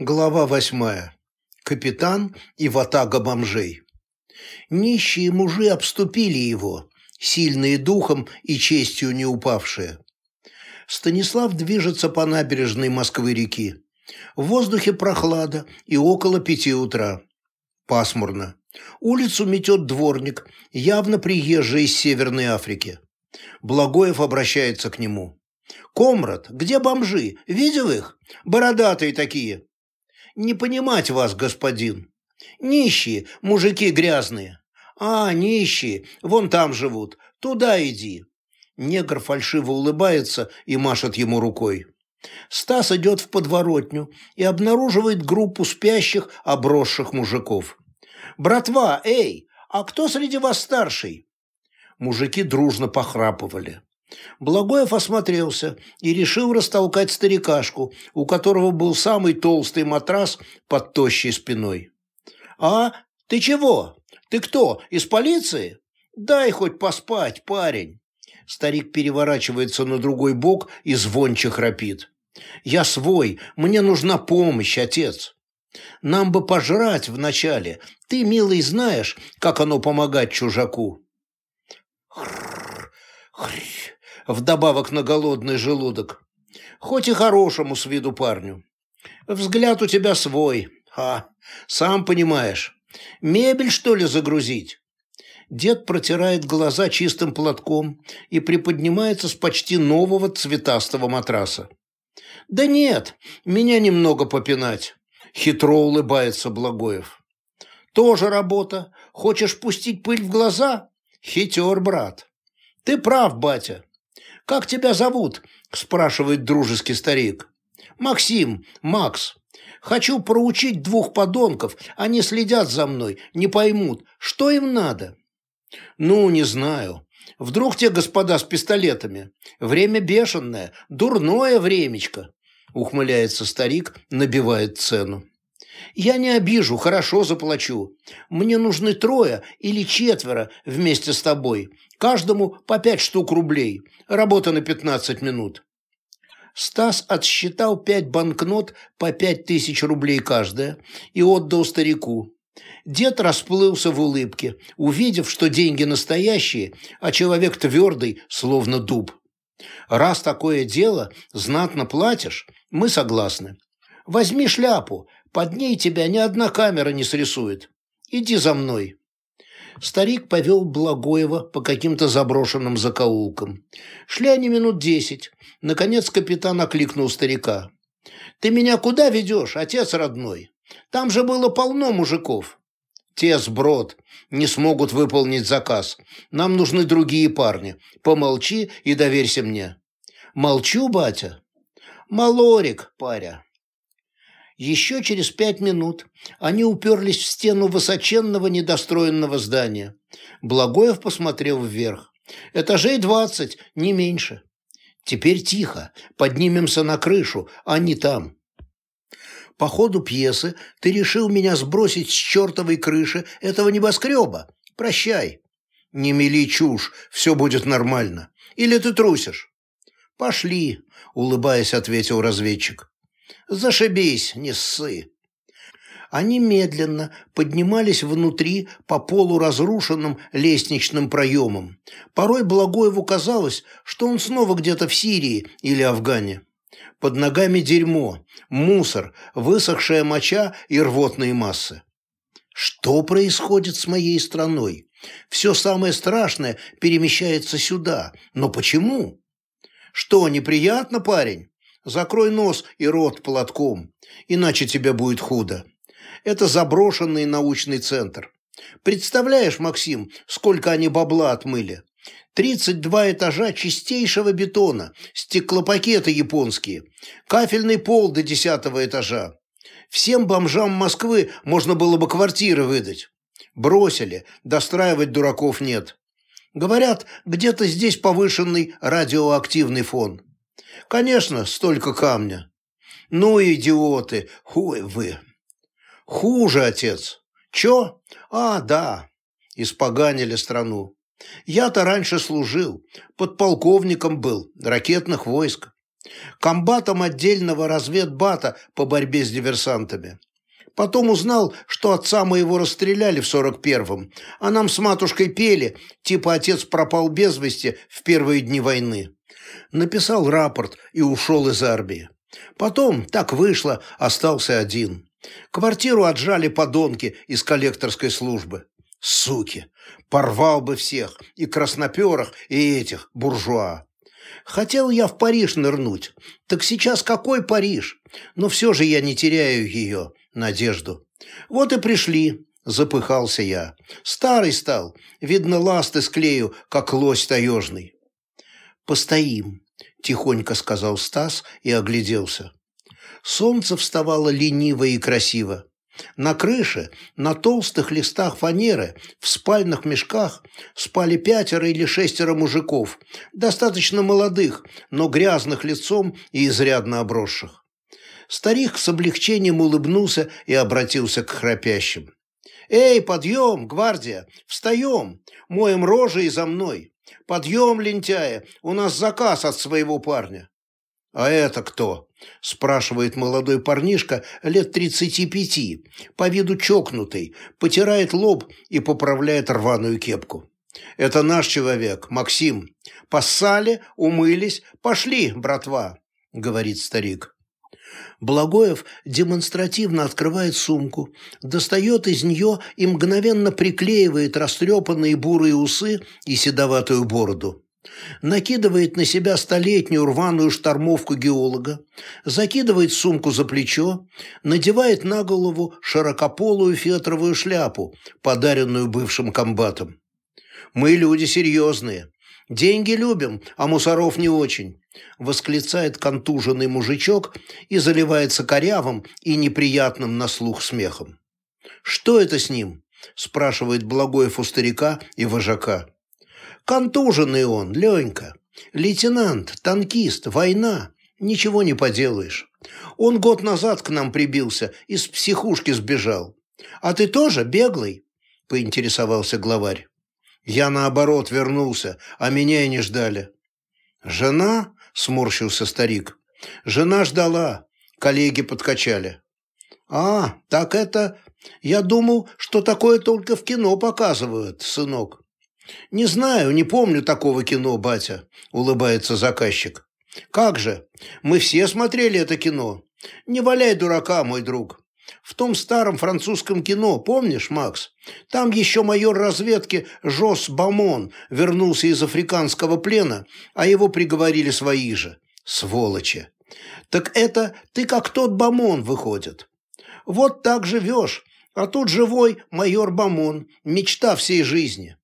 Глава восьмая. Капитан и ватага бомжей. Нищие мужи обступили его, сильные духом и честью не упавшие. Станислав движется по набережной Москвы-реки. В воздухе прохлада и около пяти утра. Пасмурно. Улицу метет дворник, явно приезжий из Северной Африки. Благоев обращается к нему. «Комрад, где бомжи? Видел их? Бородатые такие». «Не понимать вас, господин. Нищие, мужики грязные». «А, нищие, вон там живут. Туда иди». Негр фальшиво улыбается и машет ему рукой. Стас идет в подворотню и обнаруживает группу спящих, обросших мужиков. «Братва, эй, а кто среди вас старший?» Мужики дружно похрапывали. Благоев осмотрелся и решил растолкать старикашку, у которого был самый толстый матрас под тощей спиной. «А, ты чего? Ты кто, из полиции? Дай хоть поспать, парень!» Старик переворачивается на другой бок и звонче храпит. «Я свой, мне нужна помощь, отец!» «Нам бы пожрать вначале. Ты, милый, знаешь, как оно помогать чужаку?» Хрррр, хрррр вдобавок на голодный желудок. Хоть и хорошему с виду парню. Взгляд у тебя свой, а, сам понимаешь. Мебель, что ли, загрузить? Дед протирает глаза чистым платком и приподнимается с почти нового цветастого матраса. «Да нет, меня немного попинать», — хитро улыбается Благоев. «Тоже работа. Хочешь пустить пыль в глаза? Хитер, брат. Ты прав, батя. «Как тебя зовут?» – спрашивает дружеский старик. «Максим, Макс. Хочу проучить двух подонков. Они следят за мной, не поймут, что им надо». «Ну, не знаю. Вдруг те господа с пистолетами. Время бешеное, дурное времечко», – ухмыляется старик, набивает цену. «Я не обижу, хорошо заплачу. Мне нужны трое или четверо вместе с тобой. Каждому по пять штук рублей. Работа на пятнадцать минут. Стас отсчитал пять банкнот по пять тысяч рублей каждая и отдал старику. Дед расплылся в улыбке, увидев, что деньги настоящие, а человек твердый, словно дуб. Раз такое дело, знатно платишь, мы согласны. Возьми шляпу, под ней тебя ни одна камера не срисует. Иди за мной. Старик повел Благоева по каким-то заброшенным закоулкам. Шли они минут десять. Наконец капитан окликнул старика. «Ты меня куда ведешь, отец родной? Там же было полно мужиков». «Те сброд, не смогут выполнить заказ. Нам нужны другие парни. Помолчи и доверься мне». «Молчу, батя?» «Малорик, паря». Еще через пять минут они уперлись в стену высоченного недостроенного здания. Благоев посмотрел вверх. Этажей двадцать, не меньше. Теперь тихо, поднимемся на крышу, а не там. По ходу пьесы ты решил меня сбросить с чертовой крыши этого небоскреба. Прощай. Не мели чушь, все будет нормально. Или ты трусишь? Пошли, улыбаясь, ответил разведчик. Зашибись, не ссы. Они медленно поднимались внутри по полуразрушенным лестничным проемам. Порой Благоеву казалось, что он снова где-то в Сирии или Афгане. Под ногами дерьмо, мусор, высохшая моча и рвотные массы. Что происходит с моей страной? Все самое страшное перемещается сюда. Но почему? Что, неприятно, парень? Закрой нос и рот платком, иначе тебе будет худо. Это заброшенный научный центр. Представляешь, Максим, сколько они бабла отмыли? 32 этажа чистейшего бетона, стеклопакеты японские, кафельный пол до 10 этажа. Всем бомжам Москвы можно было бы квартиры выдать. Бросили, достраивать дураков нет. Говорят, где-то здесь повышенный радиоактивный фон. Конечно, столько камня. Ну, идиоты, хуй вы. Хуже, отец. Чё? А, да, испоганили страну. Я-то раньше служил, подполковником был, ракетных войск. комбатом отдельного разведбата по борьбе с диверсантами. Потом узнал, что отца моего расстреляли в 41-м, а нам с матушкой пели, типа отец пропал без вести в первые дни войны. Написал рапорт и ушел из армии. Потом, так вышло, остался один. Квартиру отжали подонки из коллекторской службы. Суки! Порвал бы всех, и красноперых, и этих, буржуа. Хотел я в Париж нырнуть. Так сейчас какой Париж? Но все же я не теряю ее, надежду. Вот и пришли, запыхался я. Старый стал, видно, ласты склею, как лось таежный. Постоим, тихонько сказал Стас и огляделся. Солнце вставало лениво и красиво. На крыше, на толстых листах фанеры, в спальных мешках спали пятеро или шестеро мужиков, достаточно молодых, но грязных лицом и изрядно обросших. Старик с облегчением улыбнулся и обратился к храпящим. «Эй, подъем, гвардия! Встаем! Моем рожи и за мной! Подъем, лентяя! У нас заказ от своего парня!» «А это кто?» – спрашивает молодой парнишка лет тридцати пяти, по виду чокнутый, потирает лоб и поправляет рваную кепку. «Это наш человек, Максим. Поссали, умылись, пошли, братва», – говорит старик. Благоев демонстративно открывает сумку, достает из нее и мгновенно приклеивает растрепанные бурые усы и седоватую бороду накидывает на себя столетнюю рваную штормовку геолога, закидывает сумку за плечо, надевает на голову широкополую фетровую шляпу, подаренную бывшим комбатом. «Мы люди серьезные. Деньги любим, а мусоров не очень», восклицает контуженный мужичок и заливается корявым и неприятным на слух смехом. «Что это с ним?» спрашивает Благоев у старика и вожака. Контуженный он, Ленька. Лейтенант, танкист, война. Ничего не поделаешь. Он год назад к нам прибился, из психушки сбежал. А ты тоже беглый? Поинтересовался главарь. Я, наоборот, вернулся, а меня и не ждали. Жена? Сморщился старик. Жена ждала. Коллеги подкачали. А, так это... Я думал, что такое только в кино показывают, сынок. «Не знаю, не помню такого кино, батя», – улыбается заказчик. «Как же? Мы все смотрели это кино. Не валяй дурака, мой друг. В том старом французском кино, помнишь, Макс? Там еще майор разведки Жос Бамон вернулся из африканского плена, а его приговорили свои же. Сволочи. Так это ты как тот Бамон, выходит. Вот так живешь, а тут живой майор Бамон, мечта всей жизни.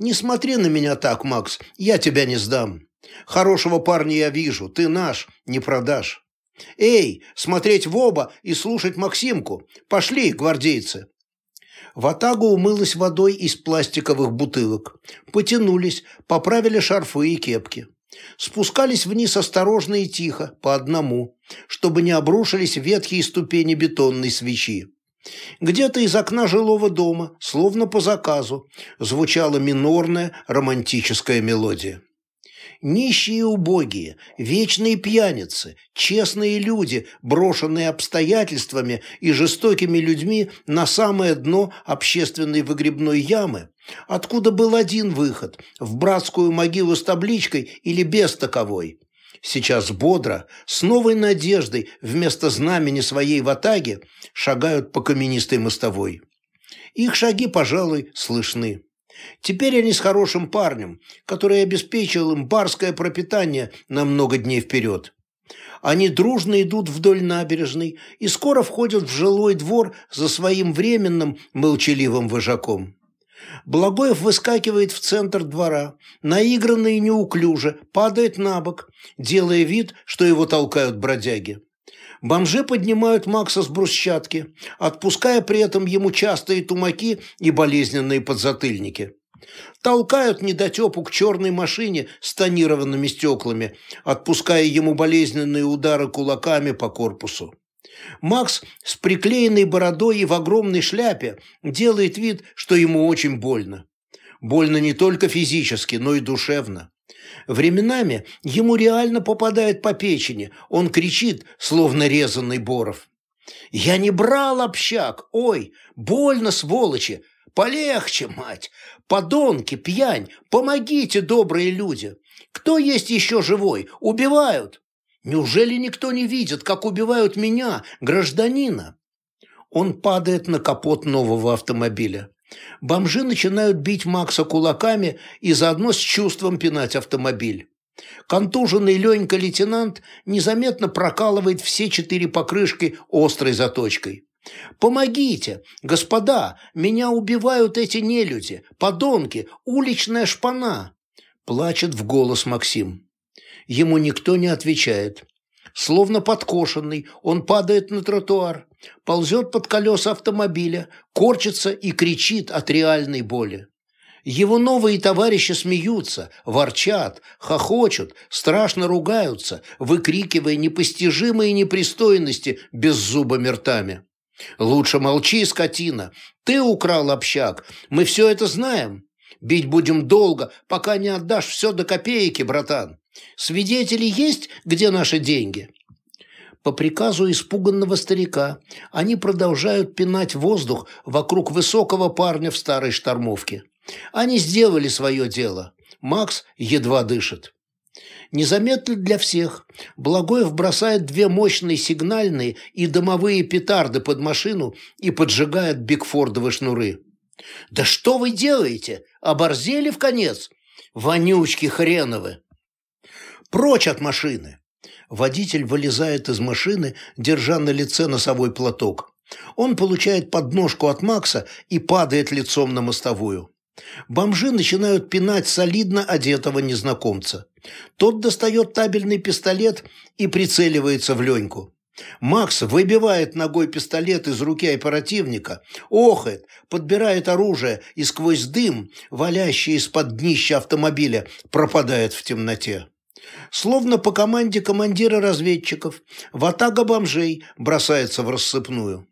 «Не смотри на меня так, Макс, я тебя не сдам. Хорошего парня я вижу, ты наш, не продашь. Эй, смотреть в оба и слушать Максимку. Пошли, гвардейцы!» Ватага умылась водой из пластиковых бутылок. Потянулись, поправили шарфы и кепки. Спускались вниз осторожно и тихо, по одному, чтобы не обрушились ветхие ступени бетонной свечи. Где-то из окна жилого дома, словно по заказу, звучала минорная романтическая мелодия. Нищие и убогие, вечные пьяницы, честные люди, брошенные обстоятельствами и жестокими людьми на самое дно общественной выгребной ямы, откуда был один выход – в братскую могилу с табличкой или без таковой – сейчас бодро, с новой надеждой вместо знамени своей ватаги шагают по каменистой мостовой. Их шаги, пожалуй, слышны. Теперь они с хорошим парнем, который обеспечил им барское пропитание на много дней вперед. Они дружно идут вдоль набережной и скоро входят в жилой двор за своим временным молчаливым вожаком. Благоев выскакивает в центр двора, наигранно и неуклюже, падает на бок, делая вид, что его толкают бродяги. Бомжи поднимают Макса с брусчатки, отпуская при этом ему частые тумаки и болезненные подзатыльники. Толкают недотепу к черной машине с тонированными стеклами, отпуская ему болезненные удары кулаками по корпусу. Макс с приклеенной бородой и в огромной шляпе делает вид, что ему очень больно. Больно не только физически, но и душевно. Временами ему реально попадает по печени. Он кричит, словно резанный Боров. «Я не брал общак! Ой, больно, сволочи! Полегче, мать! Подонки, пьянь! Помогите, добрые люди! Кто есть еще живой? Убивают! Неужели никто не видит, как убивают меня, гражданина?» Он падает на капот нового автомобиля. Бомжи начинают бить Макса кулаками и заодно с чувством пинать автомобиль. Контуженный Ленька лейтенант незаметно прокалывает все четыре покрышки острой заточкой. «Помогите! Господа, меня убивают эти нелюди, подонки, уличная шпана!» Плачет в голос Максим. Ему никто не отвечает. Словно подкошенный, он падает на тротуар, ползет под колеса автомобиля, корчится и кричит от реальной боли. Его новые товарищи смеются, ворчат, хохочут, страшно ругаются, выкрикивая непостижимые непристойности беззубыми ртами. «Лучше молчи, скотина! Ты украл общак! Мы все это знаем! Бить будем долго, пока не отдашь все до копейки, братан! Свидетели есть, где наши деньги?» По приказу испуганного старика они продолжают пинать воздух вокруг высокого парня в старой штормовке. Они сделали свое дело. Макс едва дышит. Незаметно для всех Благоев бросает две мощные сигнальные и дымовые петарды под машину и поджигает бигфордовые шнуры. «Да что вы делаете? Оборзели в конец? Вонючки хреновы!» «Прочь от машины!» Водитель вылезает из машины, держа на лице носовой платок. Он получает подножку от Макса и падает лицом на мостовую. Бомжи начинают пинать солидно одетого незнакомца. Тот достает табельный пистолет и прицеливается в Леньку. Макс выбивает ногой пистолет из руки оперативника, охает, подбирает оружие и сквозь дым, валящий из-под днища автомобиля, пропадает в темноте. Словно по команде командира разведчиков, ватага бомжей бросается в рассыпную.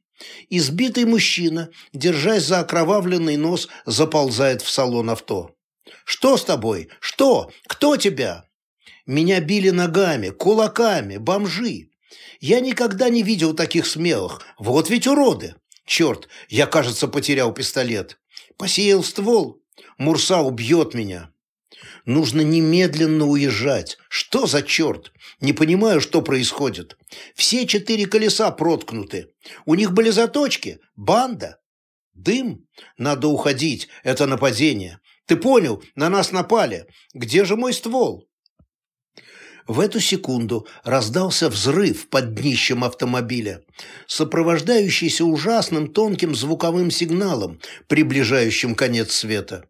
Избитый мужчина, держась за окровавленный нос, заползает в салон авто. «Что с тобой? Что? Кто тебя?» «Меня били ногами, кулаками, бомжи. Я никогда не видел таких смелых. Вот ведь уроды! Черт, я, кажется, потерял пистолет. Посеял ствол. Мурса убьет меня». Нужно немедленно уезжать. Что за черт? Не понимаю, что происходит. Все четыре колеса проткнуты. У них были заточки. Банда. Дым. Надо уходить. Это нападение. Ты понял? На нас напали. Где же мой ствол? В эту секунду раздался взрыв под днищем автомобиля, сопровождающийся ужасным тонким звуковым сигналом, приближающим конец света.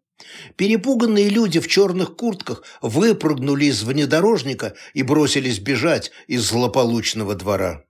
Перепуганные люди в черных куртках выпрыгнули из внедорожника и бросились бежать из злополучного двора.